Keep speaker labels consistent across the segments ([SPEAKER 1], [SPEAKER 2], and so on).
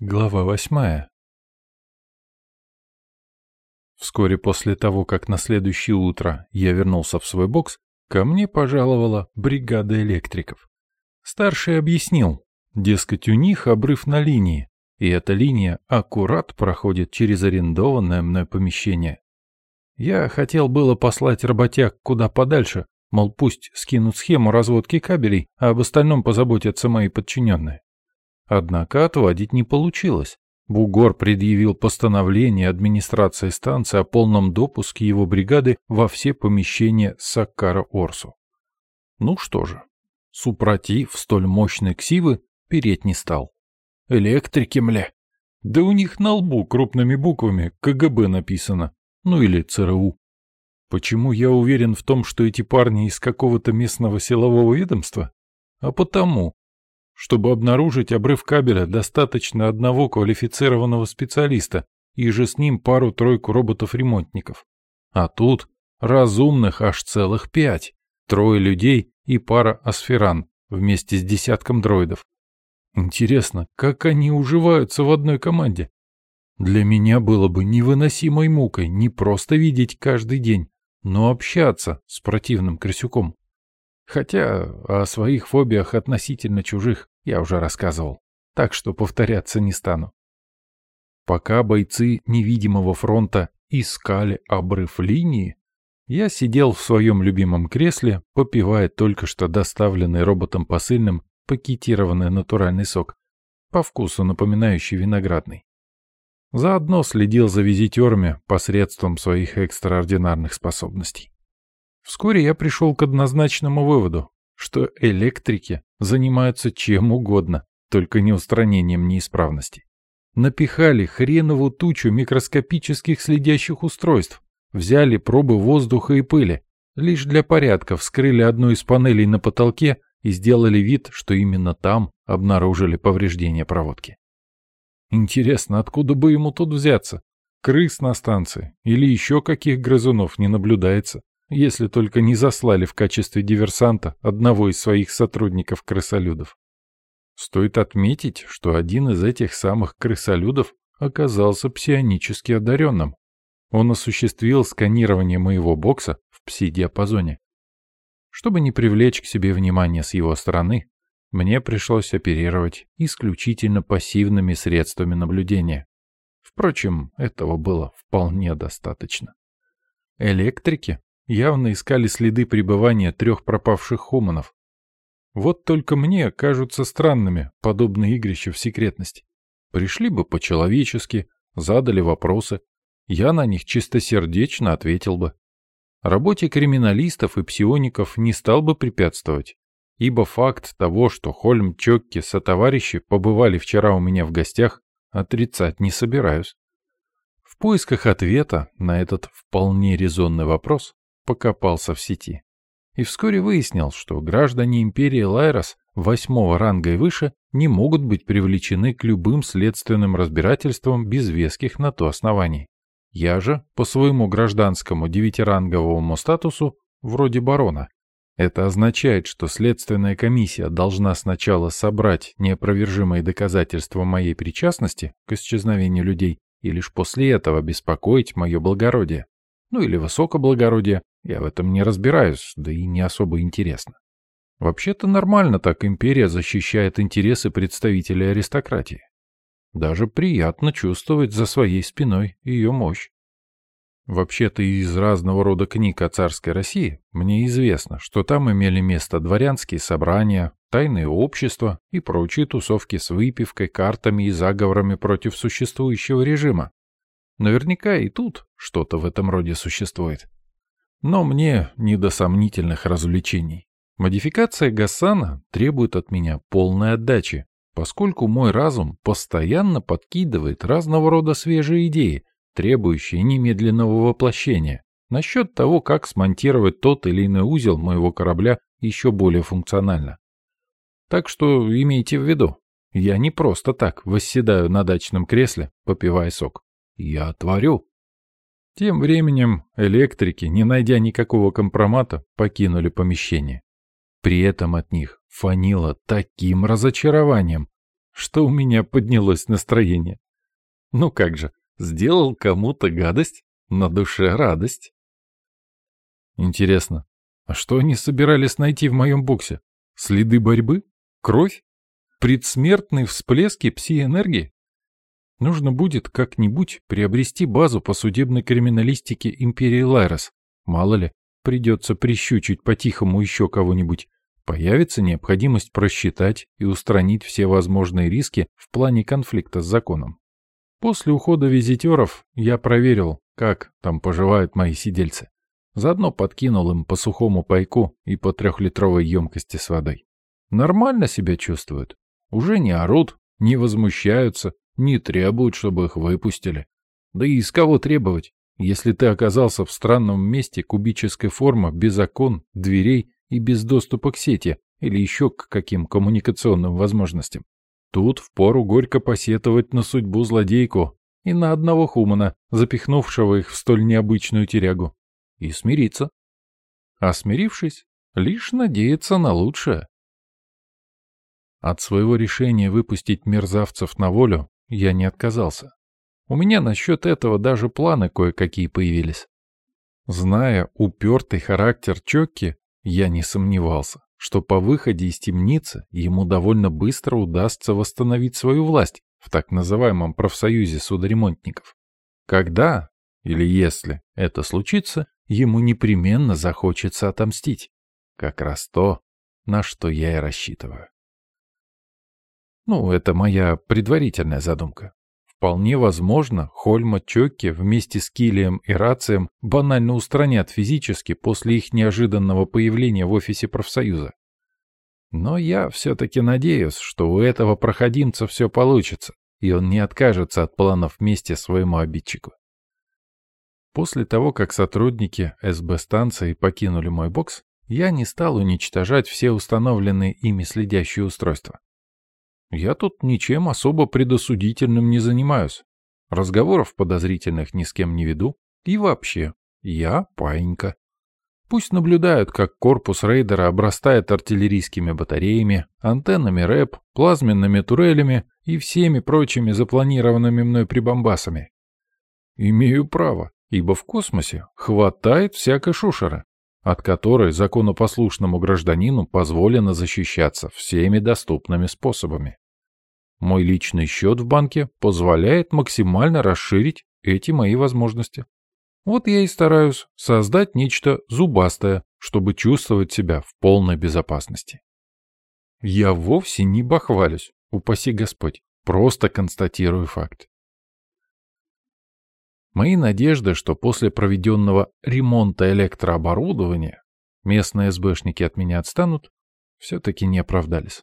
[SPEAKER 1] Глава восьмая Вскоре после того, как на следующее утро я вернулся в свой бокс, ко мне пожаловала бригада электриков. Старший объяснил, дескать, у них обрыв на линии, и эта линия аккурат проходит через арендованное мной помещение. Я хотел было послать работяг куда подальше, мол, пусть скинут схему разводки кабелей, а об остальном позаботятся мои подчиненные. Однако отводить не получилось. Бугор предъявил постановление администрации станции о полном допуске его бригады во все помещения Саккара-Орсу. Ну что же, супротив столь мощной ксивы переть не стал. Электрики, мля. Да у них на лбу крупными буквами КГБ написано. Ну или ЦРУ. Почему я уверен в том, что эти парни из какого-то местного силового ведомства? А потому, чтобы обнаружить обрыв кабеля, достаточно одного квалифицированного специалиста и же с ним пару-тройку роботов-ремонтников. А тут разумных аж целых пять. Трое людей и пара асферан вместе с десятком дроидов. Интересно, как они уживаются в одной команде? Для меня было бы невыносимой мукой не просто видеть каждый день, но общаться с противным крысюком. Хотя о своих фобиях относительно чужих я уже рассказывал, так что повторяться не стану. Пока бойцы невидимого фронта искали обрыв линии, я сидел в своем любимом кресле, попивая только что доставленный роботом посыльным пакетированный натуральный сок, по вкусу напоминающий виноградный. Заодно следил за визитерами посредством своих экстраординарных способностей. Вскоре я пришел к однозначному выводу, что электрики занимаются чем угодно, только не устранением неисправностей. Напихали хренову тучу микроскопических следящих устройств, взяли пробы воздуха и пыли, лишь для порядка вскрыли одну из панелей на потолке и сделали вид, что именно там обнаружили повреждение проводки. Интересно, откуда бы ему тут взяться? Крыс на станции или еще каких грызунов не наблюдается? Если только не заслали в качестве диверсанта одного из своих сотрудников-крысолюдов. Стоит отметить, что один из этих самых крысолюдов оказался псионически одаренным. Он осуществил сканирование моего бокса в пси-диапазоне. Чтобы не привлечь к себе внимание с его стороны, мне пришлось оперировать исключительно пассивными средствами наблюдения. Впрочем, этого было вполне достаточно. Электрики явно искали следы пребывания трех пропавших хуманов. Вот только мне кажутся странными подобные игрища в секретности. Пришли бы по-человечески, задали вопросы, я на них чистосердечно ответил бы. Работе криминалистов и псиоников не стал бы препятствовать, ибо факт того, что Хольм, Чокки, сотоварищи побывали вчера у меня в гостях, отрицать не собираюсь. В поисках ответа на этот вполне резонный вопрос покопался в сети. И вскоре выяснил, что граждане империи Лайрос восьмого ранга и выше не могут быть привлечены к любым следственным разбирательствам без веских на то оснований. Я же, по своему гражданскому девятиранговому статусу, вроде барона. Это означает, что следственная комиссия должна сначала собрать неопровержимые доказательства моей причастности к исчезновению людей и лишь после этого беспокоить мое благородие. Ну или высокоблагородие, я в этом не разбираюсь, да и не особо интересно. Вообще-то нормально так империя защищает интересы представителей аристократии. Даже приятно чувствовать за своей спиной ее мощь. Вообще-то из разного рода книг о царской России мне известно, что там имели место дворянские собрания, тайные общества и прочие тусовки с выпивкой, картами и заговорами против существующего режима. Наверняка и тут что-то в этом роде существует. Но мне не до сомнительных развлечений. Модификация Гасана требует от меня полной отдачи, поскольку мой разум постоянно подкидывает разного рода свежие идеи, требующие немедленного воплощения, насчет того, как смонтировать тот или иной узел моего корабля еще более функционально. Так что имейте в виду, я не просто так восседаю на дачном кресле, попивая сок. Я творю. Тем временем электрики, не найдя никакого компромата, покинули помещение. При этом от них фанило таким разочарованием, что у меня поднялось настроение. Ну как же, сделал кому-то гадость, на душе радость. Интересно, а что они собирались найти в моем боксе? Следы борьбы? Кровь? Предсмертные всплески пси-энергии? Нужно будет как-нибудь приобрести базу по судебной криминалистике Империи Лайрос. Мало ли, придется прищучить по-тихому еще кого-нибудь. Появится необходимость просчитать и устранить все возможные риски в плане конфликта с законом. После ухода визитеров я проверил, как там поживают мои сидельцы. Заодно подкинул им по сухому пайку и по трехлитровой емкости с водой. Нормально себя чувствуют. Уже не орут, не возмущаются, не требуют, чтобы их выпустили. Да и из кого требовать, если ты оказался в странном месте кубической формы без окон, дверей и без доступа к сети или еще к каким коммуникационным возможностям. Тут впору горько посетовать на судьбу злодейку и на одного хумана, запихнувшего их в столь необычную тюрягу, и смириться. А смирившись, лишь надеяться на лучшее. От своего решения выпустить мерзавцев на волю я не отказался. У меня насчет этого даже планы кое-какие появились. Зная упертый характер Чокки, я не сомневался, что по выходе из темницы ему довольно быстро удастся восстановить свою власть в так называемом профсоюзе судоремонтников. Когда, или если это случится, ему непременно захочется отомстить. Как раз то, на что я и рассчитываю. Ну, это моя предварительная задумка. Вполне возможно, Хольма Чокки вместе с Килием и Рацием банально устранят физически после их неожиданного появления в офисе профсоюза. Но я все-таки надеюсь, что у этого проходимца все получится, и он не откажется от планов вместе своему обидчику. После того, как сотрудники СБ-станции покинули мой бокс, я не стал уничтожать все установленные ими следящие устройства. Я тут ничем особо предосудительным не занимаюсь. Разговоров подозрительных ни с кем не веду. И вообще, я паинька. Пусть наблюдают, как корпус рейдера обрастает артиллерийскими батареями, антеннами РЭП, плазменными турелями и всеми прочими запланированными мной прибамбасами. Имею право, ибо в космосе хватает всякой шушеры от которой законопослушному гражданину позволено защищаться всеми доступными способами. Мой личный счет в банке позволяет максимально расширить эти мои возможности. Вот я и стараюсь создать нечто зубастое, чтобы чувствовать себя в полной безопасности. Я вовсе не бахвалюсь, упаси Господь, просто констатирую факт. Мои надежды, что после проведенного ремонта электрооборудования местные СБшники от меня отстанут, все-таки не оправдались.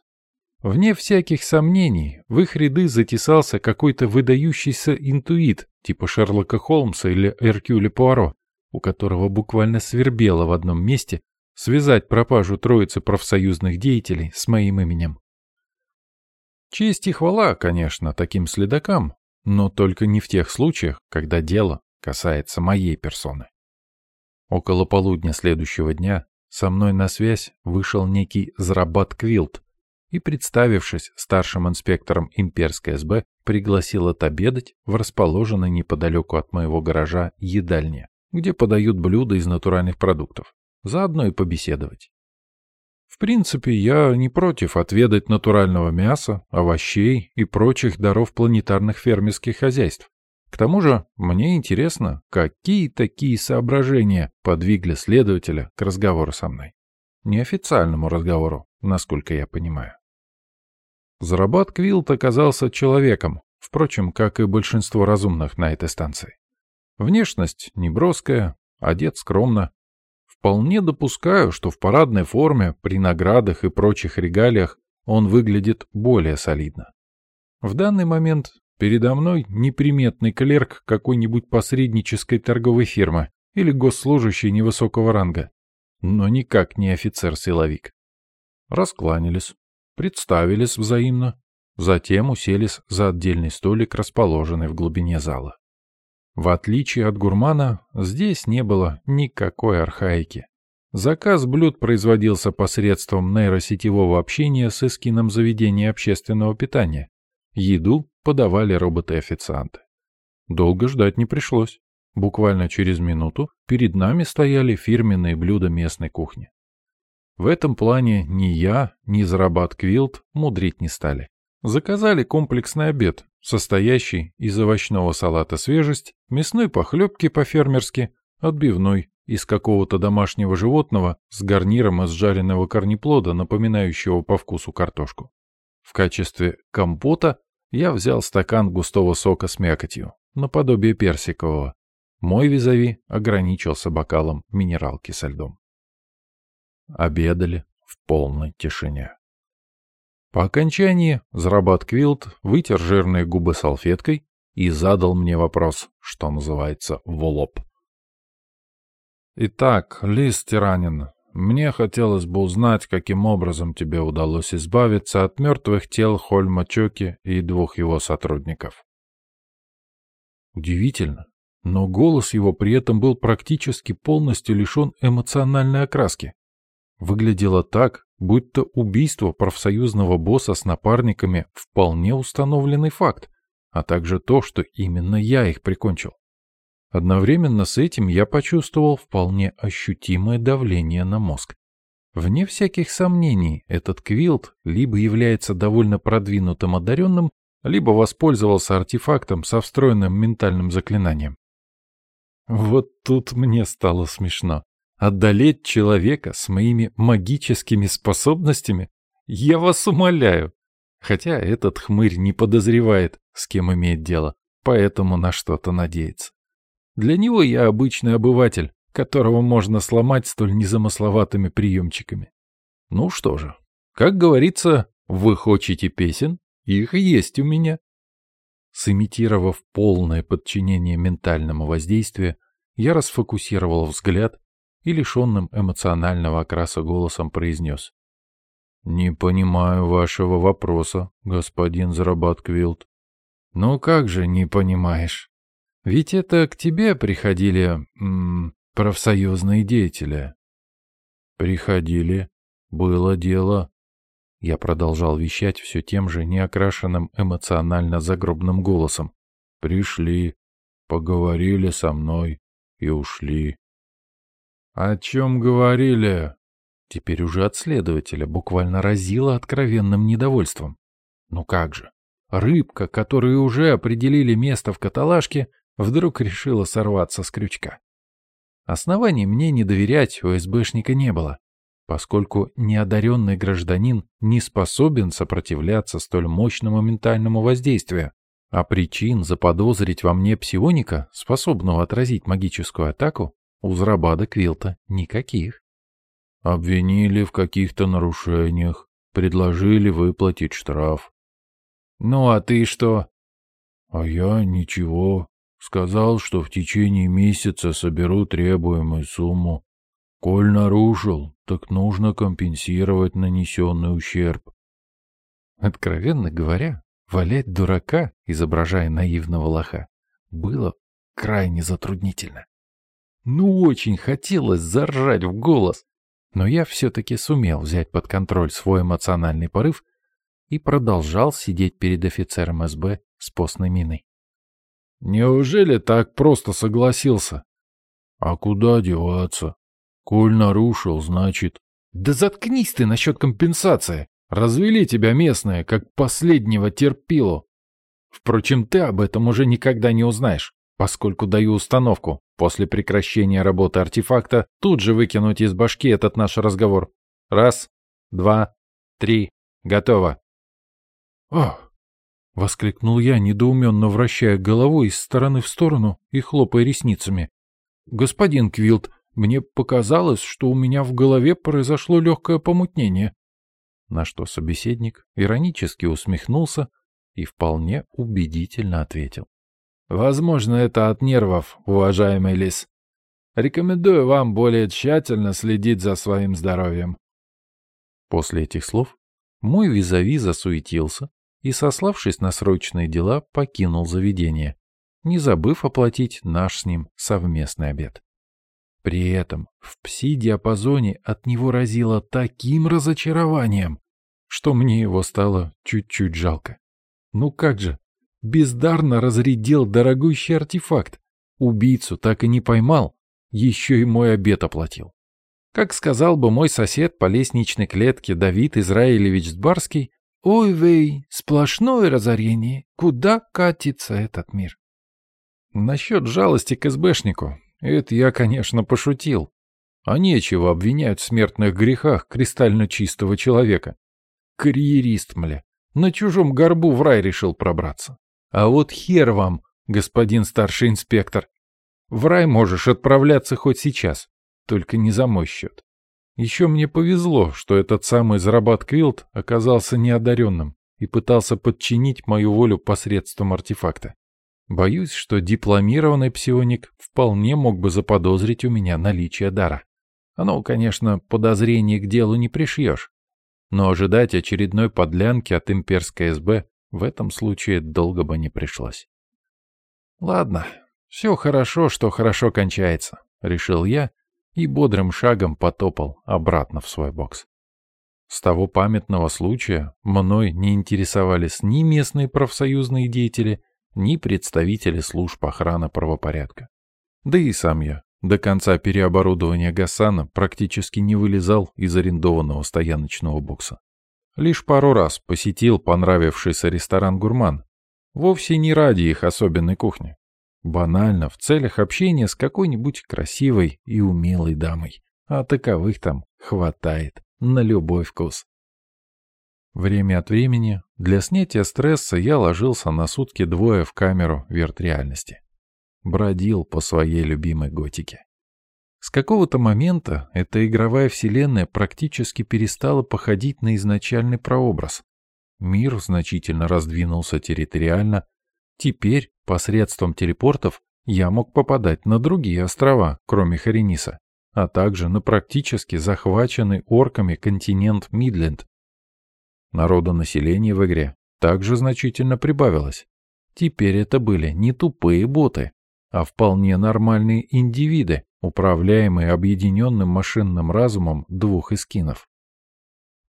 [SPEAKER 1] Вне всяких сомнений, в их ряды затесался какой-то выдающийся интуит, типа Шерлока Холмса или Эркюля Пуаро, у которого буквально свербело в одном месте связать пропажу троицы профсоюзных деятелей с моим именем. Честь и хвала, конечно, таким следакам, но только не в тех случаях, когда дело касается моей персоны. Около полудня следующего дня со мной на связь вышел некий Зрабат Квилт и, представившись старшим инспектором имперской СБ, пригласил отобедать в расположенной неподалеку от моего гаража едальне, где подают блюда из натуральных продуктов, заодно и побеседовать. В принципе, я не против отведать натурального мяса, овощей и прочих даров планетарных фермерских хозяйств. К тому же, мне интересно, какие такие соображения подвигли следователя к разговору со мной. Неофициальному разговору, насколько я понимаю. Зарабат Квилт оказался человеком, впрочем, как и большинство разумных на этой станции. Внешность неброская, одет скромно, Вполне допускаю, что в парадной форме, при наградах и прочих регалиях он выглядит более солидно. В данный момент передо мной неприметный клерк какой-нибудь посреднической торговой фирмы или госслужащий невысокого ранга, но никак не офицер-силовик. Раскланялись, представились взаимно, затем уселись за отдельный столик, расположенный в глубине зала. В отличие от гурмана, здесь не было никакой архаики. Заказ блюд производился посредством нейросетевого общения с эскином заведения общественного питания, Еду подавали роботы-официанты. Долго ждать не пришлось. Буквально через минуту перед нами стояли фирменные блюда местной кухни. В этом плане ни я, ни Зарабат Квилт мудрить не стали. Заказали комплексный обед, состоящий из овощного салата «Свежесть», мясной похлебки по-фермерски, отбивной из какого-то домашнего животного с гарниром из жареного корнеплода, напоминающего по вкусу картошку. В качестве компота я взял стакан густого сока с мякотью, наподобие персикового. Мой визави ограничился бокалом минералки со льдом. Обедали в полной тишине. По окончании Зарабат Квилт вытер жирные губы салфеткой и задал мне вопрос, что называется, в лоб. «Итак, Лис Тиранин, мне хотелось бы узнать, каким образом тебе удалось избавиться от мертвых тел Хольма Чоки и двух его сотрудников». Удивительно, но голос его при этом был практически полностью лишен эмоциональной окраски. Выглядело так, будто убийство профсоюзного босса с напарниками вполне установленный факт, а также то, что именно я их прикончил. Одновременно с этим я почувствовал вполне ощутимое давление на мозг. Вне всяких сомнений, этот квилт либо является довольно продвинутым одаренным, либо воспользовался артефактом со встроенным ментальным заклинанием. Вот тут мне стало смешно. Одолеть человека с моими магическими способностями? Я вас умоляю. Хотя этот хмырь не подозревает, с кем имеет дело, поэтому на что-то надеется. Для него я обычный обыватель, которого можно сломать столь незамысловатыми приемчиками. Ну что же, как говорится, вы хотите песен? Их есть у меня. Сымитировав полное подчинение ментальному воздействию, я расфокусировал взгляд и лишенным эмоционального окраса голосом произнес. «Не понимаю вашего вопроса, господин Зарабатквилд». «Ну как же не понимаешь? Ведь это к тебе приходили м -м, профсоюзные деятели». «Приходили. Было дело». Я продолжал вещать все тем же неокрашенным эмоционально загробным голосом. «Пришли, поговорили со мной и ушли. «О чем говорили?» Теперь уже от следователя буквально разило откровенным недовольством. Ну как же, рыбка, которую уже определили место в каталажке, вдруг решила сорваться с крючка. Оснований мне не доверять у СБшника не было, поскольку неодаренный гражданин не способен сопротивляться столь мощному ментальному воздействию, а причин заподозрить во мне псионика, способного отразить магическую атаку, у Зрабада Квилта никаких. Обвинили в каких-то нарушениях, предложили выплатить штраф. Ну а ты что? А я ничего. Сказал, что в течение месяца соберу требуемую сумму. Коль нарушил, так нужно компенсировать нанесенный ущерб. Откровенно говоря, валять дурака, изображая наивного лоха, было крайне затруднительно. Ну, очень хотелось заржать в голос. Но я все-таки сумел взять под контроль свой эмоциональный порыв и продолжал сидеть перед офицером СБ с постной миной. «Неужели так просто согласился?» «А куда деваться? Коль нарушил, значит...» «Да заткнись ты насчет компенсации! Развели тебя местные, как последнего терпилу! Впрочем, ты об этом уже никогда не узнаешь, поскольку даю установку После прекращения работы артефакта тут же выкинуть из башки этот наш разговор. Раз, два, три, готово. «Ох!» — воскликнул я, недоуменно вращая головой из стороны в сторону и хлопая ресницами. «Господин Квилт, мне показалось, что у меня в голове произошло легкое помутнение». На что собеседник иронически усмехнулся и вполне убедительно ответил. Возможно, это от нервов, уважаемый лис. Рекомендую вам более тщательно следить за своим здоровьем. После этих слов мой визави засуетился и, сославшись на срочные дела, покинул заведение, не забыв оплатить наш с ним совместный обед. При этом в пси-диапазоне от него разило таким разочарованием, что мне его стало чуть-чуть жалко. Ну как же, бездарно разрядил дорогущий артефакт. Убийцу так и не поймал, еще и мой обед оплатил. Как сказал бы мой сосед по лестничной клетке Давид Израилевич Сбарский, «Ой, вей, сплошное разорение, куда катится этот мир?» Насчет жалости к СБшнику, это я, конечно, пошутил. А нечего обвинять в смертных грехах кристально чистого человека. Карьерист, мля, на чужом горбу в рай решил пробраться. А вот хер вам, господин старший инспектор. В рай можешь отправляться хоть сейчас, только не за мой счет. Еще мне повезло, что этот самый Зарабат Квилт оказался неодаренным и пытался подчинить мою волю посредством артефакта. Боюсь, что дипломированный псионик вполне мог бы заподозрить у меня наличие дара. Оно, конечно, подозрений к делу не пришьешь, но ожидать очередной подлянки от имперской СБ в этом случае долго бы не пришлось. Ладно, все хорошо, что хорошо кончается, решил я и бодрым шагом потопал обратно в свой бокс. С того памятного случая мной не интересовались ни местные профсоюзные деятели, ни представители служб охраны правопорядка. Да и сам я до конца переоборудования Гасана практически не вылезал из арендованного стояночного бокса. Лишь пару раз посетил понравившийся ресторан «Гурман». Вовсе не ради их особенной кухни. Банально, в целях общения с какой-нибудь красивой и умелой дамой. А таковых там хватает на любой вкус. Время от времени для снятия стресса я ложился на сутки двое в камеру виртреальности бродил по своей любимой готике. С какого-то момента эта игровая вселенная практически перестала походить на изначальный прообраз. Мир значительно раздвинулся территориально. Теперь, посредством телепортов, я мог попадать на другие острова, кроме Харениса, а также на практически захваченный орками континент Мидленд. Народонаселение в игре также значительно прибавилось. Теперь это были не тупые боты, а вполне нормальные индивиды, управляемые объединенным машинным разумом двух эскинов.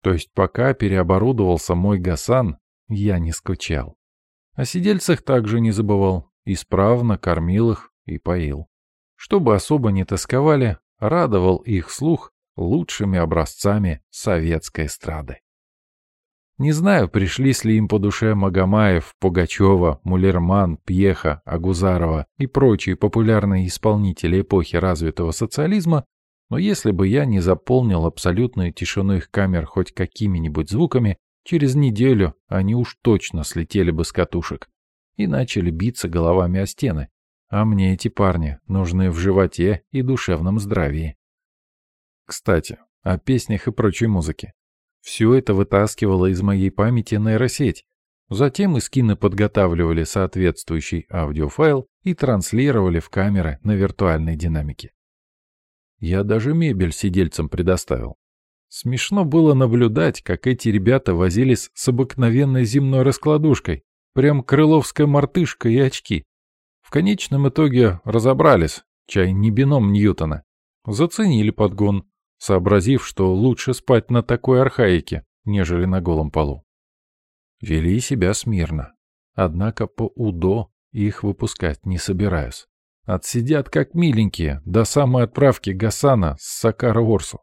[SPEAKER 1] То есть пока переоборудовался мой Гасан, я не скучал. О сидельцах также не забывал, исправно кормил их и поил. Чтобы особо не тосковали, радовал их слух лучшими образцами советской эстрады. Не знаю, пришлись ли им по душе Магомаев, Пугачева, Мулерман, Пьеха, Агузарова и прочие популярные исполнители эпохи развитого социализма, но если бы я не заполнил абсолютную тишину их камер хоть какими-нибудь звуками, через неделю они уж точно слетели бы с катушек и начали биться головами о стены. А мне эти парни нужны в животе и душевном здравии. Кстати, о песнях и прочей музыке. Все это вытаскивало из моей памяти нейросеть. Затем эскины подготавливали соответствующий аудиофайл и транслировали в камеры на виртуальной динамике. Я даже мебель сидельцам предоставил. Смешно было наблюдать, как эти ребята возились с обыкновенной земной раскладушкой, прям крыловская мартышка и очки. В конечном итоге разобрались, чай не бином Ньютона. Заценили подгон, сообразив, что лучше спать на такой архаике, нежели на голом полу. Вели себя смирно. Однако по УДО их выпускать не собираюсь. Отсидят как миленькие до самой отправки Гасана с Сакара-Орсу.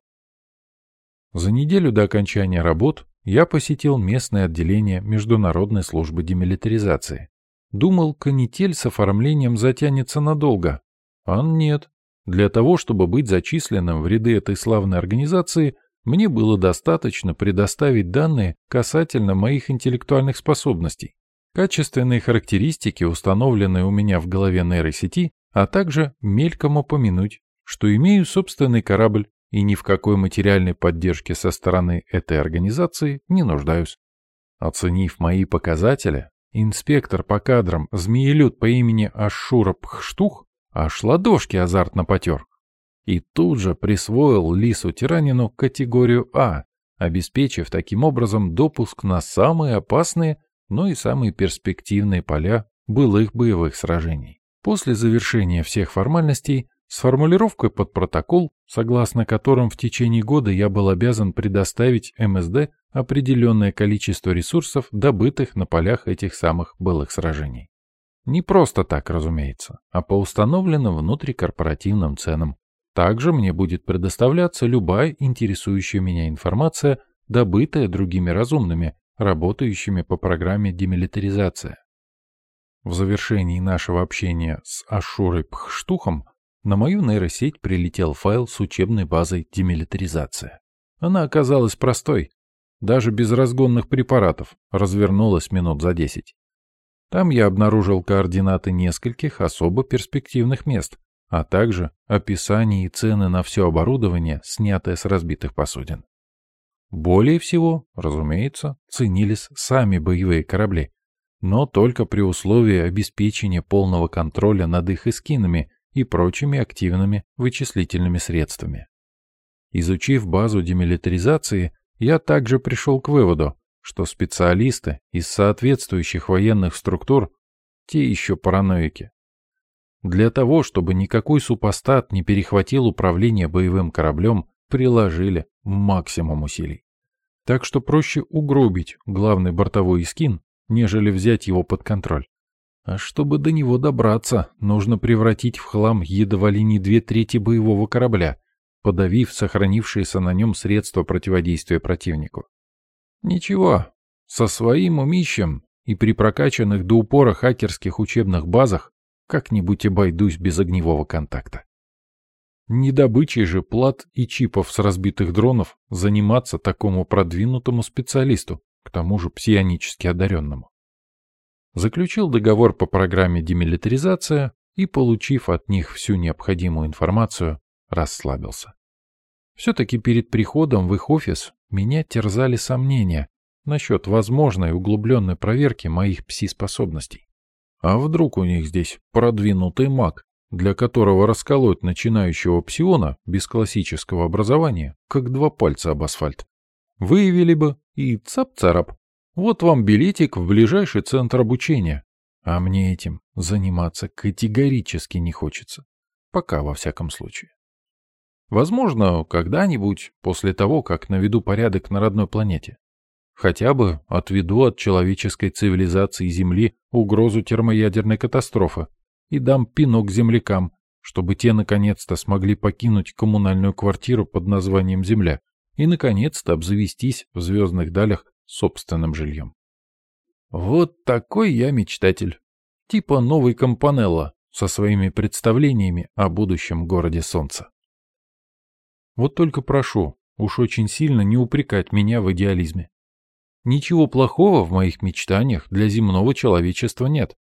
[SPEAKER 1] За неделю до окончания работ я посетил местное отделение Международной службы демилитаризации. Думал, канитель с оформлением затянется надолго. А нет. Для того, чтобы быть зачисленным в ряды этой славной организации, мне было достаточно предоставить данные касательно моих интеллектуальных способностей, качественные характеристики, установленные у меня в голове нейросети, а также мельком упомянуть, что имею собственный корабль и ни в какой материальной поддержке со стороны этой организации не нуждаюсь. Оценив мои показатели, инспектор по кадрам змеелюд по имени Ашура Пхштух аж ладошки азартно потер. И тут же присвоил лису-тиранину категорию А, обеспечив таким образом допуск на самые опасные, но и самые перспективные поля былых боевых сражений. После завершения всех формальностей с формулировкой под протокол, согласно которым в течение года я был обязан предоставить МСД определенное количество ресурсов, добытых на полях этих самых былых сражений. Не просто так, разумеется, а по установленным внутрикорпоративным ценам. Также мне будет предоставляться любая интересующая меня информация, добытая другими разумными, работающими по программе демилитаризация. В завершении нашего общения с Ашурой Пхштухом на мою нейросеть прилетел файл с учебной базой демилитаризация. Она оказалась простой, даже без разгонных препаратов, развернулась минут за десять. Там я обнаружил координаты нескольких особо перспективных мест, а также описание и цены на все оборудование, снятое с разбитых посудин. Более всего, разумеется, ценились сами боевые корабли, но только при условии обеспечения полного контроля над их эскинами и прочими активными вычислительными средствами. Изучив базу демилитаризации, я также пришел к выводу, что специалисты из соответствующих военных структур – те еще параноики. Для того, чтобы никакой супостат не перехватил управление боевым кораблем, приложили максимум усилий. Так что проще угробить главный бортовой эскин, нежели взять его под контроль. А чтобы до него добраться, нужно превратить в хлам едва ли не две трети боевого корабля, подавив сохранившиеся на нем средства противодействия противнику. Ничего, со своим умищем и при прокачанных до упора хакерских учебных базах как-нибудь обойдусь без огневого контакта. Не добычей же плат и чипов с разбитых дронов заниматься такому продвинутому специалисту, к тому же псионически одаренному заключил договор по программе демилитаризация и, получив от них всю необходимую информацию, расслабился. Все-таки перед приходом в их офис меня терзали сомнения насчет возможной углубленной проверки моих пси-способностей. А вдруг у них здесь продвинутый маг, для которого расколоть начинающего псиона без классического образования, как два пальца об асфальт. Выявили бы и цап-царап, вот вам билетик в ближайший центр обучения. А мне этим заниматься категорически не хочется. Пока, во всяком случае. Возможно, когда-нибудь, после того, как наведу порядок на родной планете. Хотя бы отведу от человеческой цивилизации Земли угрозу термоядерной катастрофы и дам пинок землякам, чтобы те наконец-то смогли покинуть коммунальную квартиру под названием Земля и наконец-то обзавестись в звездных далях собственным жильем. Вот такой я мечтатель. Типа новый Компанелло со своими представлениями о будущем городе Солнца. Вот только прошу, уж очень сильно не упрекать меня в идеализме. Ничего плохого в моих мечтаниях для земного человечества нет.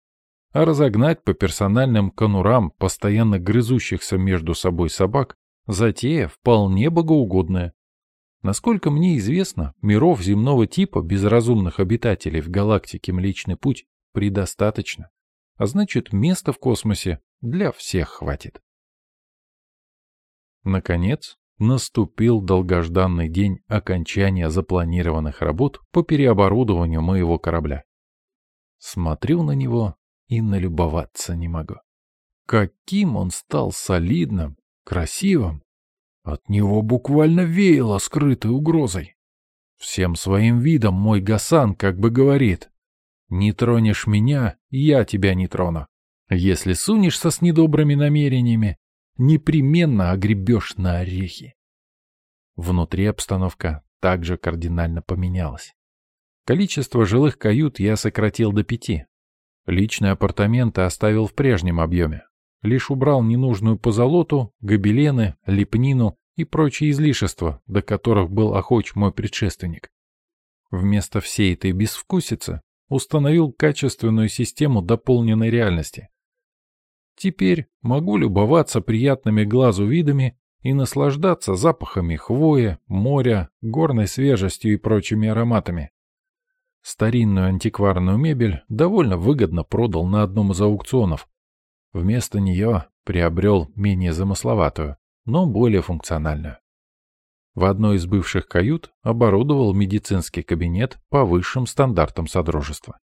[SPEAKER 1] А разогнать по персональным конурам постоянно грызущихся между собой собак затея вполне богоугодная. Насколько мне известно, миров земного типа без разумных обитателей в галактике Млечный Путь предостаточно, а значит места в космосе для всех хватит. Наконец, наступил долгожданный день окончания запланированных работ по переоборудованию моего корабля. Смотрю на него и налюбоваться не могу. Каким он стал солидным, красивым от него буквально веяло скрытой угрозой. Всем своим видом мой Гасан как бы говорит, «Не тронешь меня, я тебя не трону. Если сунешься с недобрыми намерениями, непременно огребешь на орехи». Внутри обстановка также кардинально поменялась. Количество жилых кают я сократил до пяти. Личные апартаменты оставил в прежнем объеме лишь убрал ненужную позолоту, гобелены, лепнину и прочие излишества, до которых был охоч мой предшественник. Вместо всей этой безвкусицы установил качественную систему дополненной реальности. Теперь могу любоваться приятными глазу видами и наслаждаться запахами хвоя, моря, горной свежестью и прочими ароматами. Старинную антикварную мебель довольно выгодно продал на одном из аукционов, Вместо нее приобрел менее замысловатую, но более функциональную. В одной из бывших кают оборудовал медицинский кабинет по высшим стандартам Содружества.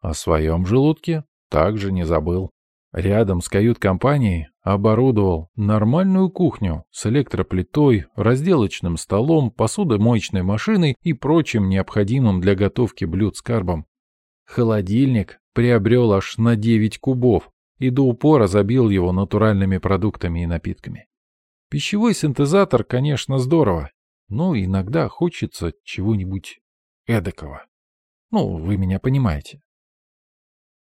[SPEAKER 1] О своем желудке также не забыл. Рядом с кают-компанией оборудовал нормальную кухню с электроплитой, разделочным столом, посудомоечной машиной и прочим необходимым для готовки блюд с карбом. Холодильник приобрел аж на 9 кубов и до упора забил его натуральными продуктами и напитками. Пищевой синтезатор, конечно, здорово, но иногда хочется чего-нибудь эдакого. Ну, вы меня понимаете.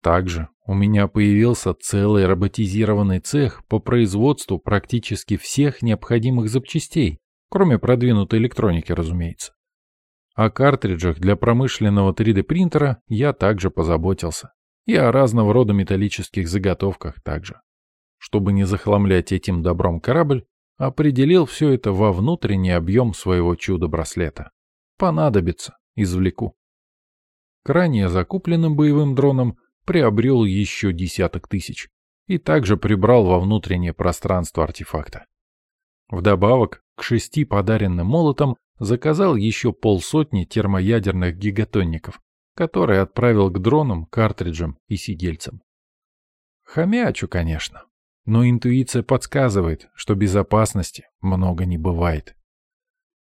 [SPEAKER 1] Также у меня появился целый роботизированный цех по производству практически всех необходимых запчастей, кроме продвинутой электроники, разумеется. О картриджах для промышленного 3D-принтера я также позаботился. И о разного рода металлических заготовках также. Чтобы не захламлять этим добром корабль, определил все это во внутренний объем своего чудо-браслета. Понадобится, извлеку. К ранее закупленным боевым дронам приобрел еще десяток тысяч и также прибрал во внутреннее пространство артефакта. Вдобавок к шести подаренным молотам заказал еще полсотни термоядерных гигатонников, которые отправил к дронам, картриджам и сидельцам. Хомячу, конечно, но интуиция подсказывает, что безопасности много не бывает.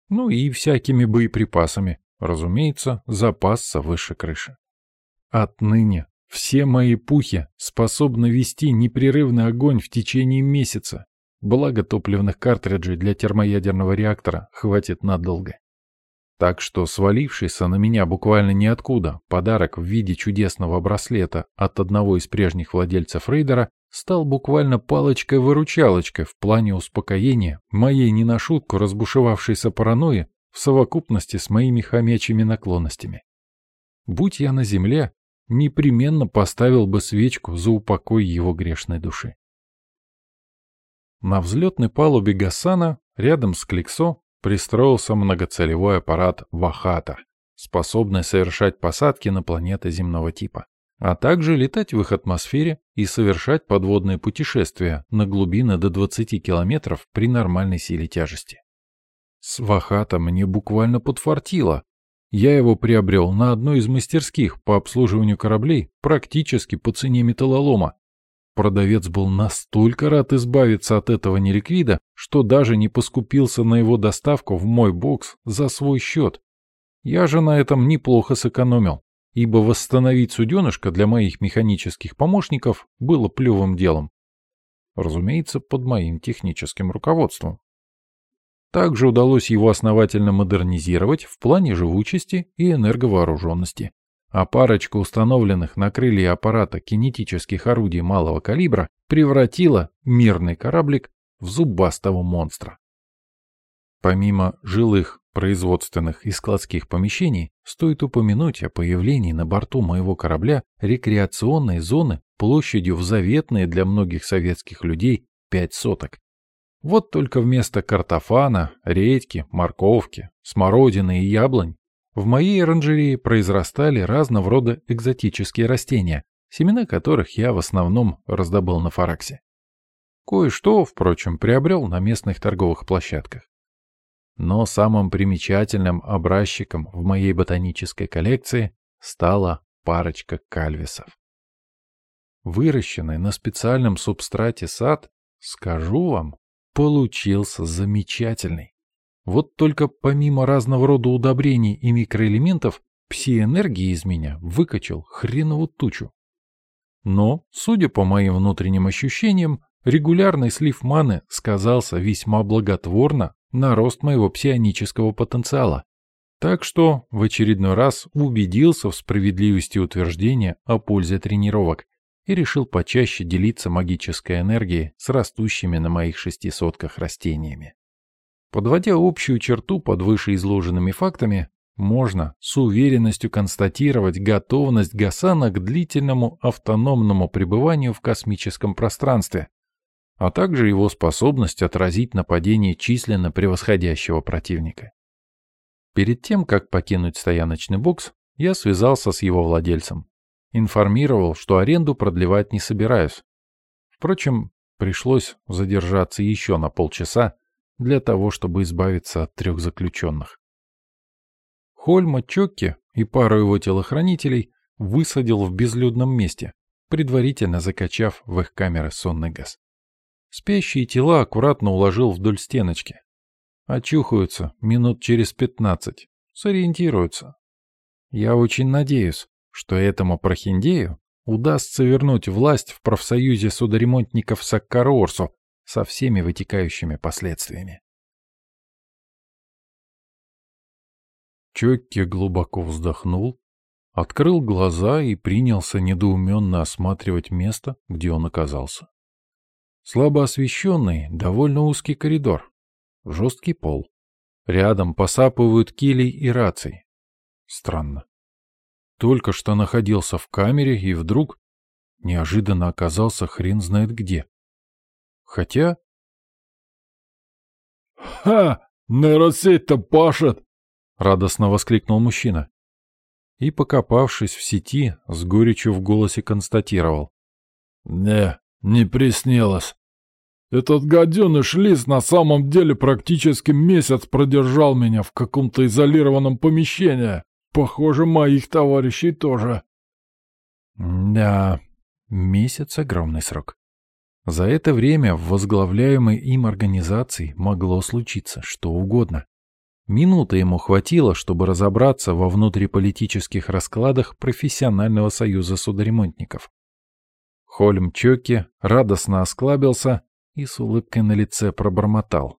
[SPEAKER 1] Ну и всякими боеприпасами, разумеется, запасся выше крыши. Отныне все мои пухи способны вести непрерывный огонь в течение месяца, благо топливных картриджей для термоядерного реактора хватит надолго. Так что свалившийся на меня буквально ниоткуда подарок в виде чудесного браслета от одного из прежних владельцев рейдера стал буквально палочкой-выручалочкой в плане успокоения моей не на шутку разбушевавшейся паранойи в совокупности с моими хомячьими наклонностями. Будь я на земле, непременно поставил бы свечку за упокой его грешной души. На взлетной палубе Гасана, рядом с Кликсо, пристроился многоцелевой аппарат Вахата, способный совершать посадки на планеты земного типа, а также летать в их атмосфере и совершать подводные путешествия на глубины до 20 километров при нормальной силе тяжести. С Вахата мне буквально подфартило, я его приобрел на одной из мастерских по обслуживанию кораблей практически по цене металлолома. Продавец был настолько рад избавиться от этого неликвида, что даже не поскупился на его доставку в мой бокс за свой счет. Я же на этом неплохо сэкономил, ибо восстановить суденышко для моих механических помощников было плевым делом. Разумеется, под моим техническим руководством. Также удалось его основательно модернизировать в плане живучести и энерговооруженности. А парочка установленных на крылья аппарата кинетических орудий малого калибра превратила мирный кораблик в зубастого монстра. Помимо жилых, производственных и складских помещений, стоит упомянуть о появлении на борту моего корабля рекреационной зоны площадью в заветные для многих советских людей 5 соток. Вот только вместо картофана, редьки, морковки, смородины и яблонь в моей оранжерее произрастали разного рода экзотические растения, семена которых я в основном раздобыл на Фараксе. Кое-что, впрочем, приобрел на местных торговых площадках. Но самым примечательным образчиком в моей ботанической коллекции стала парочка кальвисов. Выращенный на специальном субстрате сад, скажу вам, получился замечательный. Вот только помимо разного рода удобрений и микроэлементов, пси-энергии из меня выкачал хренову тучу. Но, судя по моим внутренним ощущениям, регулярный слив маны сказался весьма благотворно на рост моего псионического потенциала. Так что в очередной раз убедился в справедливости утверждения о пользе тренировок и решил почаще делиться магической энергией с растущими на моих шести сотках растениями. Подводя общую черту под вышеизложенными фактами, можно с уверенностью констатировать готовность Гасана к длительному автономному пребыванию в космическом пространстве, а также его способность отразить нападение численно превосходящего противника. Перед тем, как покинуть стояночный бокс, я связался с его владельцем. Информировал, что аренду продлевать не собираюсь. Впрочем, пришлось задержаться еще на полчаса для того, чтобы избавиться от трех заключенных. Хольма Чокки и пару его телохранителей высадил в безлюдном месте, предварительно закачав в их камеры сонный газ. Спящие тела аккуратно уложил вдоль стеночки. Очухаются минут через пятнадцать, сориентируются. Я очень надеюсь, что этому прохиндею удастся вернуть власть в профсоюзе судоремонтников Саккарорсу со всеми вытекающими последствиями. Чокки глубоко вздохнул, открыл глаза и принялся недоуменно осматривать место, где он оказался. Слабо освещенный, довольно узкий коридор, жесткий пол. Рядом посапывают килей и раций. Странно. Только что находился в камере и вдруг неожиданно оказался хрен знает где. Хотя...
[SPEAKER 2] «Ха! Нейросеть-то пашет!»
[SPEAKER 1] — радостно воскликнул мужчина. И, покопавшись в сети, с горечью в голосе констатировал.
[SPEAKER 2] «Не, не приснилось. Этот гаденыш Лис на самом деле практически месяц продержал меня в каком-то изолированном помещении. Похоже, моих товарищей тоже».
[SPEAKER 1] «Да, месяц — огромный срок. За это время в возглавляемой им организации могло случиться что угодно. Минуты ему хватило, чтобы разобраться во внутриполитических раскладах профессионального союза судоремонтников. Хольм Чоки радостно осклабился и с улыбкой на лице пробормотал.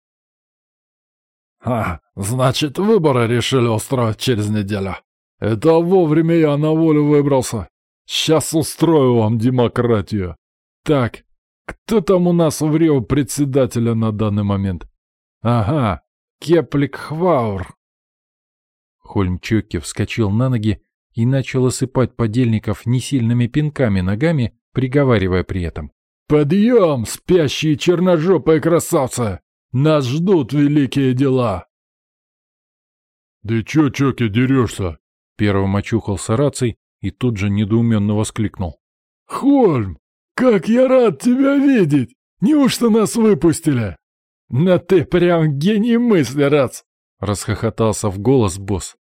[SPEAKER 2] «А, значит, выборы решили устроить через неделю. Это вовремя я на волю выбрался. Сейчас устрою вам демократию. Так, кто там у нас в Рио председателя на данный момент? Ага, Кеплик Хваур.
[SPEAKER 1] Хольмчоки вскочил на ноги и начал осыпать подельников несильными пинками ногами, приговаривая при этом.
[SPEAKER 2] «Подъем, спящие черножопые красавцы! Нас ждут великие дела!» «Ты чё, Чоки, дерешься?»
[SPEAKER 1] Первым очухался раций и тут же недоуменно воскликнул.
[SPEAKER 2] «Хольм, как я рад тебя видеть! Неужто нас выпустили?» «Но ты прям гений мысли, Рац!» — расхохотался в голос босс.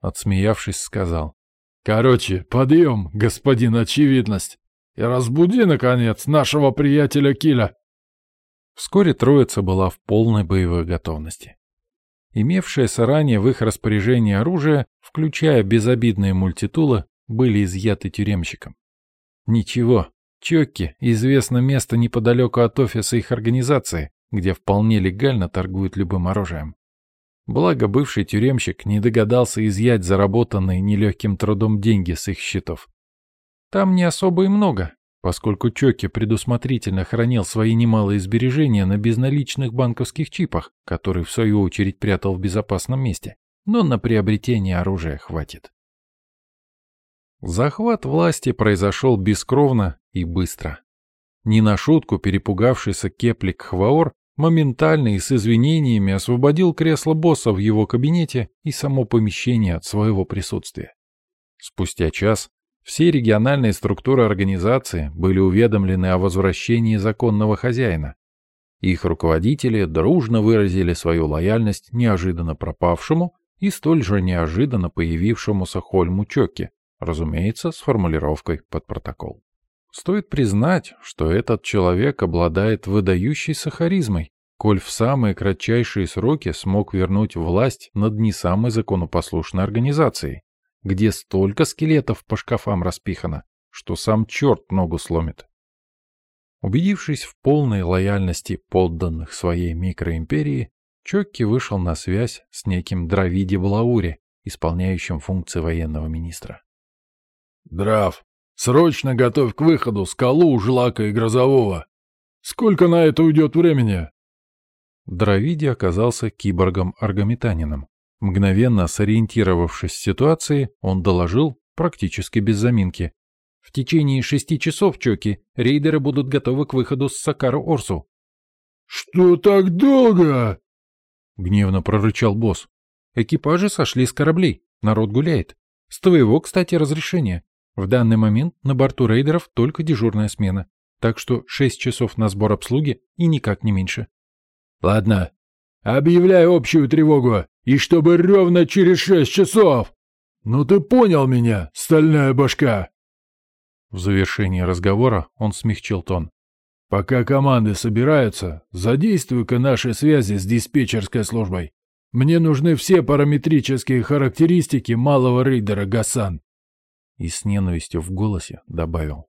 [SPEAKER 1] Отсмеявшись, сказал.
[SPEAKER 2] «Короче, подъем, господин очевидность, и разбуди, наконец, нашего приятеля Киля».
[SPEAKER 1] Вскоре троица была в полной боевой готовности. Имевшееся ранее в их распоряжении оружие, включая безобидные мультитулы, были изъяты тюремщиком. Ничего, Чокки — известно место неподалеку от офиса их организации, где вполне легально торгуют любым оружием. Благо бывший тюремщик не догадался изъять заработанные нелегким трудом деньги с их счетов. Там не особо и много, поскольку Чоки предусмотрительно хранил свои немалые сбережения на безналичных банковских чипах, которые в свою очередь прятал в безопасном месте, но на приобретение оружия хватит. Захват власти произошел бескровно и быстро. Не на шутку перепугавшийся Кеплик Хваор моментально и с извинениями освободил кресло босса в его кабинете и само помещение от своего присутствия. Спустя час все региональные структуры организации были уведомлены о возвращении законного хозяина. Их руководители дружно выразили свою лояльность неожиданно пропавшему и столь же неожиданно появившемуся Хольму Чоке, разумеется, с формулировкой под протокол. Стоит признать, что этот человек обладает выдающейся харизмой, коль в самые кратчайшие сроки смог вернуть власть над не самой законопослушной организацией, где столько скелетов по шкафам распихано, что сам черт ногу сломит. Убедившись в полной лояльности подданных своей микроимперии, Чокки вышел на связь с неким Дравиди Блаури, исполняющим функции военного министра.
[SPEAKER 2] «Драв, Срочно готовь к выходу скалу, жлака и грозового. Сколько на это уйдет времени?»
[SPEAKER 1] Дравиди оказался киборгом-аргометанином. Мгновенно сориентировавшись в ситуации, он доложил, практически без заминки. «В течение шести часов, Чоки, рейдеры будут готовы к выходу с Сакару-Орсу».
[SPEAKER 2] «Что так долго?»
[SPEAKER 1] — гневно прорычал босс. «Экипажи сошли с кораблей. Народ гуляет. С твоего, кстати, разрешения. В данный момент на борту рейдеров только дежурная смена, так что 6 часов на сбор обслуги и никак не меньше.
[SPEAKER 2] Ладно, объявляй общую тревогу, и чтобы ровно через 6 часов. Ну ты понял меня, стальная башка?
[SPEAKER 1] В завершении разговора он смягчил тон.
[SPEAKER 2] «Пока команды собираются, задействуй-ка наши связи с диспетчерской службой. Мне нужны все параметрические характеристики малого рейдера Гасан».
[SPEAKER 1] И с ненавистью в голосе добавил.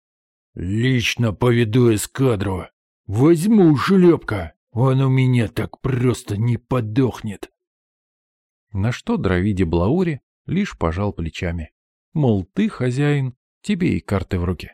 [SPEAKER 2] «Лично поведу эскадру. Возьму шлепка. Он у меня так просто не подохнет».
[SPEAKER 1] На что Дравиди Блаури лишь пожал плечами. Мол, ты хозяин, тебе и карты в руки.